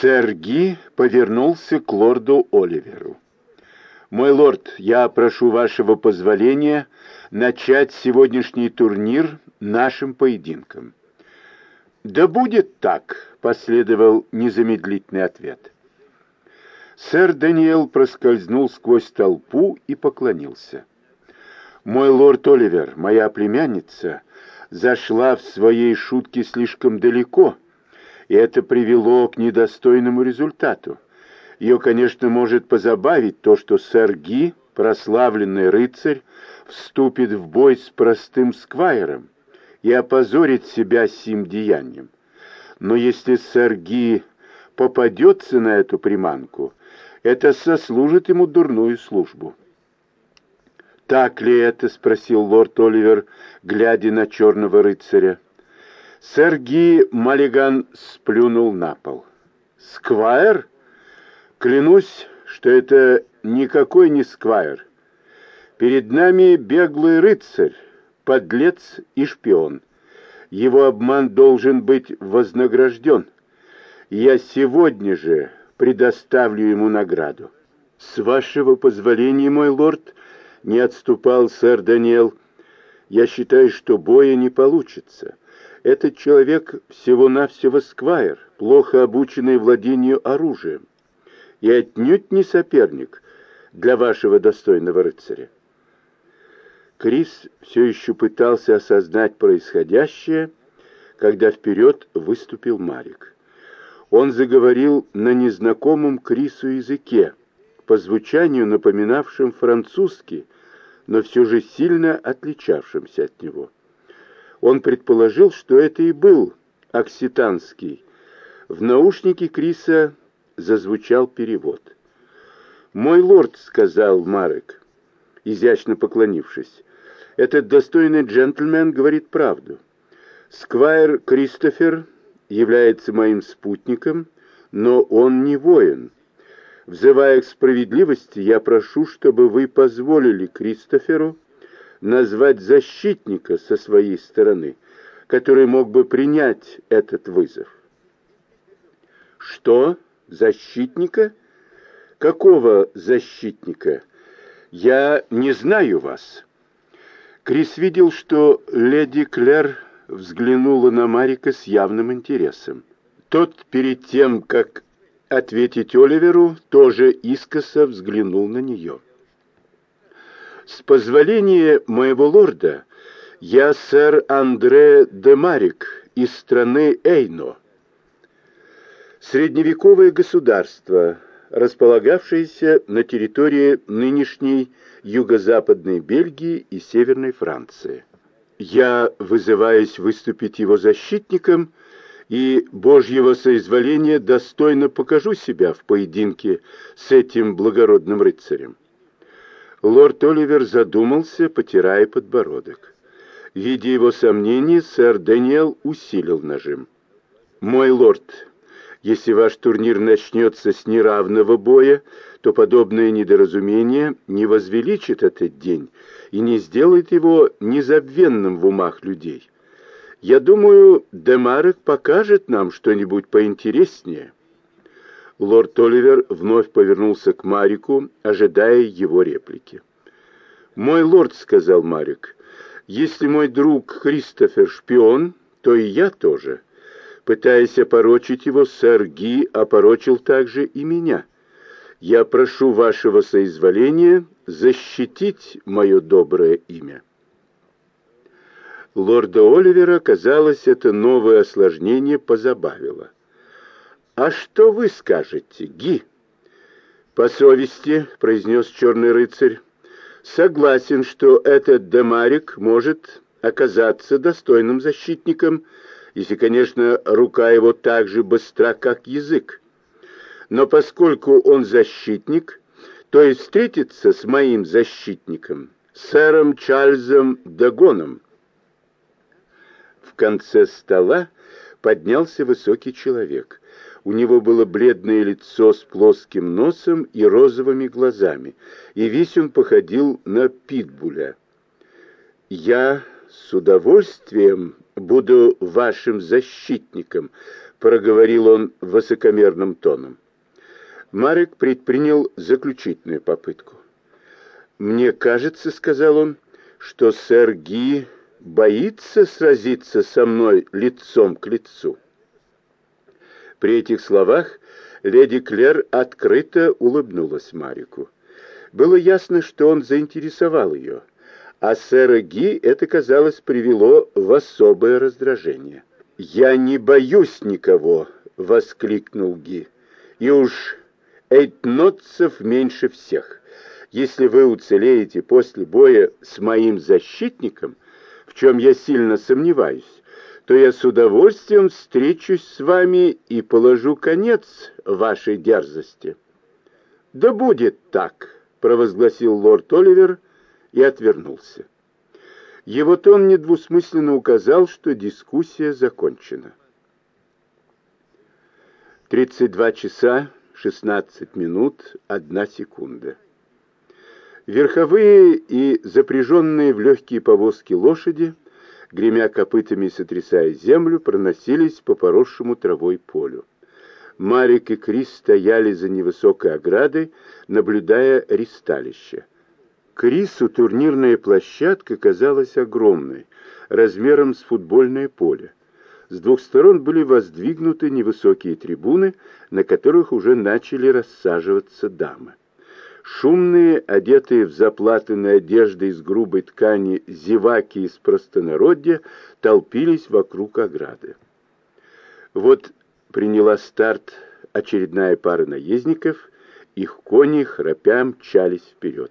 Сэр Ги повернулся к лорду Оливеру. «Мой лорд, я прошу вашего позволения начать сегодняшний турнир нашим поединком». «Да будет так», — последовал незамедлительный ответ. Сэр Даниэл проскользнул сквозь толпу и поклонился. «Мой лорд Оливер, моя племянница, зашла в своей шутке слишком далеко», и это привело к недостойному результату. Ее, конечно, может позабавить то, что сэр Ги, прославленный рыцарь, вступит в бой с простым сквайром и опозорит себя сим деянием. Но если сэр Ги попадется на эту приманку, это сослужит ему дурную службу. «Так ли это?» — спросил лорд Оливер, глядя на черного рыцаря. Сэр Ги Маллиган сплюнул на пол. «Сквайр? Клянусь, что это никакой не сквайр. Перед нами беглый рыцарь, подлец и шпион. Его обман должен быть вознагражден. Я сегодня же предоставлю ему награду. С вашего позволения, мой лорд, не отступал сэр Даниэл, я считаю, что боя не получится». Этот человек всего-навсего сквайр, плохо обученный владению оружием, и отнюдь не соперник для вашего достойного рыцаря. Крис все еще пытался осознать происходящее, когда вперед выступил Марик. Он заговорил на незнакомом Крису языке, по звучанию напоминавшем французский, но все же сильно отличавшимся от него. Он предположил, что это и был окситанский. В наушнике Криса зазвучал перевод. «Мой лорд», — сказал Марек, изящно поклонившись, — «этот достойный джентльмен говорит правду. Сквайр Кристофер является моим спутником, но он не воин. Взывая к справедливости, я прошу, чтобы вы позволили Кристоферу назвать защитника со своей стороны, который мог бы принять этот вызов. Что? Защитника? Какого защитника? Я не знаю вас. Крис видел, что леди Клэр взглянула на Марика с явным интересом. Тот перед тем, как ответить Оливеру, тоже искоса взглянул на нее. «С позволения моего лорда, я сэр Андре де Марик из страны Эйно». Средневековое государство, располагавшееся на территории нынешней юго-западной Бельгии и Северной Франции. Я вызываюсь выступить его защитником, и Божьего соизволения достойно покажу себя в поединке с этим благородным рыцарем. Лорд Оливер задумался, потирая подбородок. Видя его сомнения, сэр Дэниел усилил нажим. «Мой лорд, если ваш турнир начнется с неравного боя, то подобное недоразумение не возвеличит этот день и не сделает его незабвенным в умах людей. Я думаю, Демарек покажет нам что-нибудь поинтереснее». Лорд Оливер вновь повернулся к Марику, ожидая его реплики. «Мой лорд», — сказал Марик, — «если мой друг Кристофер шпион, то и я тоже». Пытаясь опорочить его, сэр Ги опорочил также и меня. Я прошу вашего соизволения защитить мое доброе имя. Лорда Оливера, казалось, это новое осложнение позабавило. «А что вы скажете, Ги?» «По совести», — произнес черный рыцарь, — «согласен, что этот Демарик может оказаться достойным защитником, если, конечно, рука его так же быстра, как язык. Но поскольку он защитник, то и встретится с моим защитником, сэром Чарльзом Дагоном». В конце стола поднялся высокий человек — у него было бледное лицо с плоским носом и розовыми глазами, и весь он походил на питбуля. «Я с удовольствием буду вашим защитником», — проговорил он высокомерным тоном. Марек предпринял заключительную попытку. «Мне кажется, — сказал он, — что сэр Ги боится сразиться со мной лицом к лицу». При этих словах леди Клер открыто улыбнулась Марику. Было ясно, что он заинтересовал ее, а сэра Ги это, казалось, привело в особое раздражение. «Я не боюсь никого!» — воскликнул Ги. «И уж эйтнотцев меньше всех. Если вы уцелеете после боя с моим защитником, в чем я сильно сомневаюсь, то я с удовольствием встречусь с вами и положу конец вашей дерзости». «Да будет так», — провозгласил лорд Оливер и отвернулся. Его тон недвусмысленно указал, что дискуссия закончена. 32 часа 16 минут 1 секунда. Верховые и запряженные в легкие повозки лошади, гремя копытами и сотрясая землю, проносились по поросшему травой полю. Марик и Крис стояли за невысокой оградой, наблюдая ристалище. Крису турнирная площадка казалась огромной, размером с футбольное поле. С двух сторон были воздвигнуты невысокие трибуны, на которых уже начали рассаживаться дамы. Шумные, одетые в заплатанные одежды из грубой ткани зеваки из простонародья толпились вокруг ограды. Вот приняла старт очередная пара наездников, их кони, храпя, мчались вперед.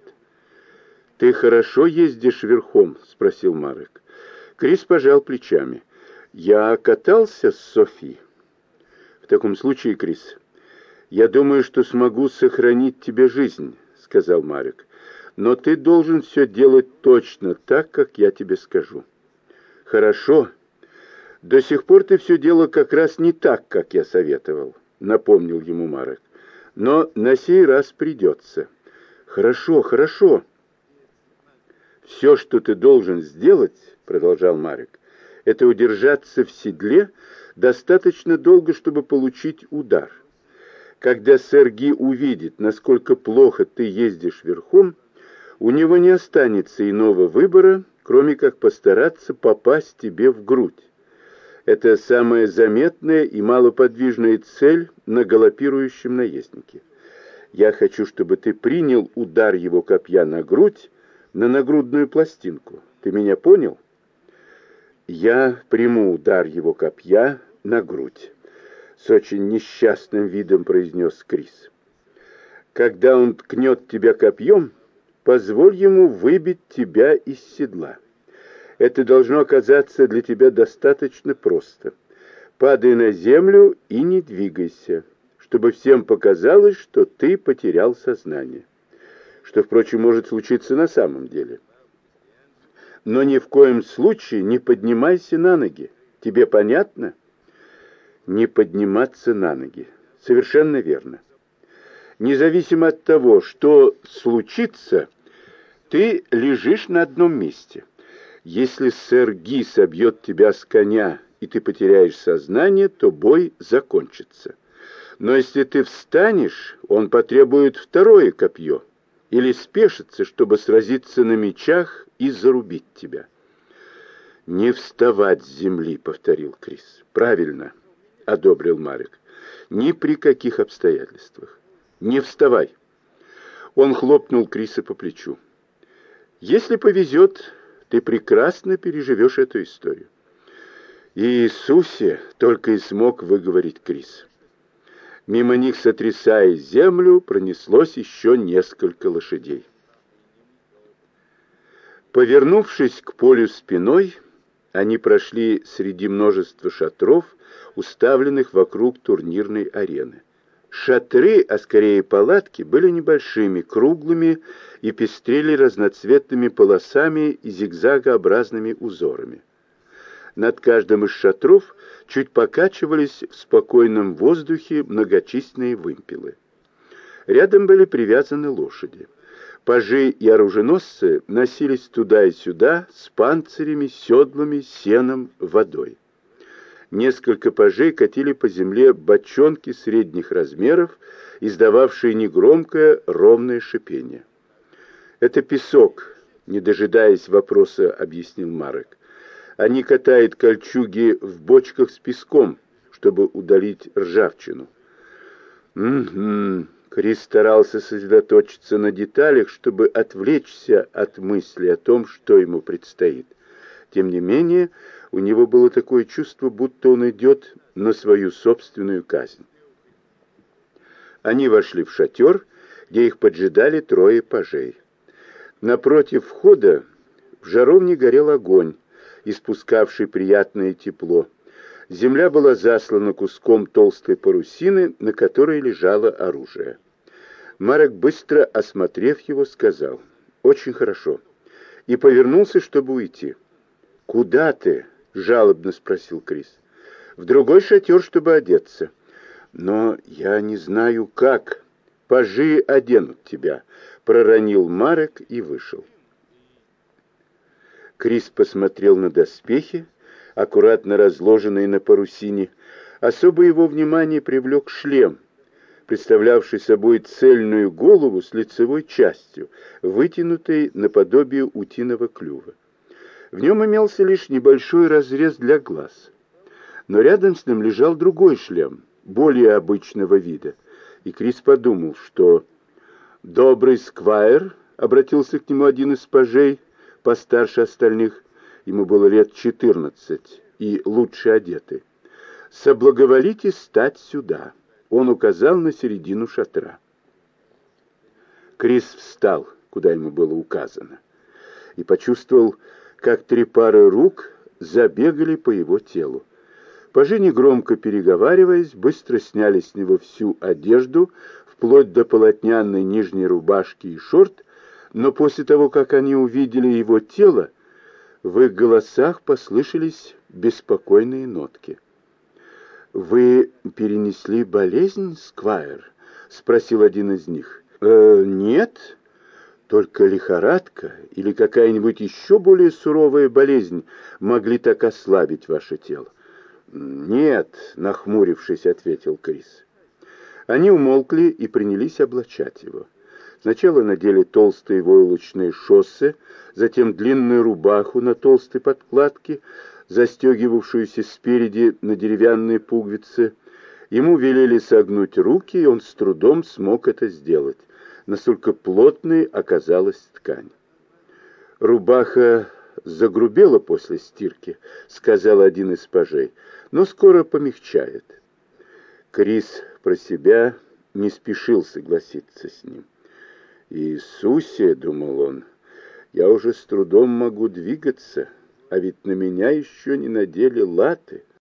«Ты хорошо ездишь верхом?» — спросил Марек. Крис пожал плечами. «Я катался с Софи». «В таком случае, Крис, я думаю, что смогу сохранить тебе жизнь», — сказал Марек. «Но ты должен все делать точно так, как я тебе скажу». «Хорошо. До сих пор ты все делал как раз не так, как я советовал», — напомнил ему Марек. «Но на сей раз придется». «Хорошо, хорошо», «Все, что ты должен сделать, — продолжал Марик, — это удержаться в седле достаточно долго, чтобы получить удар. Когда Сергий увидит, насколько плохо ты ездишь верхом, у него не останется иного выбора, кроме как постараться попасть тебе в грудь. Это самая заметная и малоподвижная цель на галопирующем наезднике. Я хочу, чтобы ты принял удар его копья на грудь, на нагрудную пластинку. Ты меня понял? Я приму удар его копья на грудь. С очень несчастным видом произнес Крис. Когда он ткнет тебя копьем, позволь ему выбить тебя из седла. Это должно оказаться для тебя достаточно просто. Падай на землю и не двигайся, чтобы всем показалось, что ты потерял сознание что, впрочем, может случиться на самом деле. Но ни в коем случае не поднимайся на ноги. Тебе понятно? Не подниматься на ноги. Совершенно верно. Независимо от того, что случится, ты лежишь на одном месте. Если сэр Ги собьет тебя с коня, и ты потеряешь сознание, то бой закончится. Но если ты встанешь, он потребует второе копье — или спешится, чтобы сразиться на мечах и зарубить тебя. «Не вставать с земли», — повторил Крис. «Правильно», — одобрил Марик. «Ни при каких обстоятельствах. Не вставай». Он хлопнул Криса по плечу. «Если повезет, ты прекрасно переживешь эту историю». «Иисусе!» — только и смог выговорить Крис. Мимо них, сотрясая землю, пронеслось еще несколько лошадей. Повернувшись к полю спиной, они прошли среди множества шатров, уставленных вокруг турнирной арены. Шатры, а скорее палатки, были небольшими, круглыми и пестрели разноцветными полосами и зигзагообразными узорами. Над каждым из шатров чуть покачивались в спокойном воздухе многочисленные вымпелы. Рядом были привязаны лошади. Пажи и оруженосцы носились туда и сюда с панцирями, седлами, сеном, водой. Несколько пажей катили по земле бочонки средних размеров, издававшие негромкое ровное шипение. «Это песок», — не дожидаясь вопроса, объяснил Марек. «Они катают кольчуги в бочках с песком, чтобы удалить ржавчину». «Угу», Крис старался сосредоточиться на деталях, чтобы отвлечься от мысли о том, что ему предстоит. Тем не менее, у него было такое чувство, будто он идет на свою собственную казнь. Они вошли в шатер, где их поджидали трое пажей. Напротив входа в жаровне горел огонь, испускавший приятное тепло. Земля была заслана куском толстой парусины, на которой лежало оружие. Марек, быстро осмотрев его, сказал «Очень хорошо» и повернулся, чтобы уйти. «Куда ты?» — жалобно спросил Крис. «В другой шатер, чтобы одеться». «Но я не знаю, как. Пажи оденут тебя», — проронил Марек и вышел. Крис посмотрел на доспехи, аккуратно разложенные на парусине. Особо его внимание привлек шлем, представлявший собой цельную голову с лицевой частью, вытянутой наподобие утиного клюва. В нем имелся лишь небольшой разрез для глаз. Но рядом с ним лежал другой шлем, более обычного вида, и Крис подумал, что «добрый сквайр», — обратился к нему один из пажей, постарше остальных, ему было лет четырнадцать и лучше одетый, «соблаговолите стать сюда». Он указал на середину шатра. Крис встал, куда ему было указано, и почувствовал, как три пары рук забегали по его телу. Пажи, негромко переговариваясь, быстро сняли с него всю одежду, вплоть до полотняной нижней рубашки и шорт, но после того, как они увидели его тело, в их голосах послышались беспокойные нотки. «Вы перенесли болезнь, Сквайр?» — спросил один из них. «Э, «Нет, только лихорадка или какая-нибудь еще более суровая болезнь могли так ослабить ваше тело». «Нет», — нахмурившись, ответил Крис. Они умолкли и принялись облачать его. Сначала надели толстые войлочные шоссы, затем длинную рубаху на толстой подкладке, застегивавшуюся спереди на деревянные пуговицы. Ему велели согнуть руки, и он с трудом смог это сделать. Настолько плотной оказалась ткань. «Рубаха загрубела после стирки», — сказал один из пажей, — «но скоро помягчает». Крис про себя не спешил согласиться с ним. «Иисусе», — думал он, — «я уже с трудом могу двигаться» а ведь на меня еще не надели латы.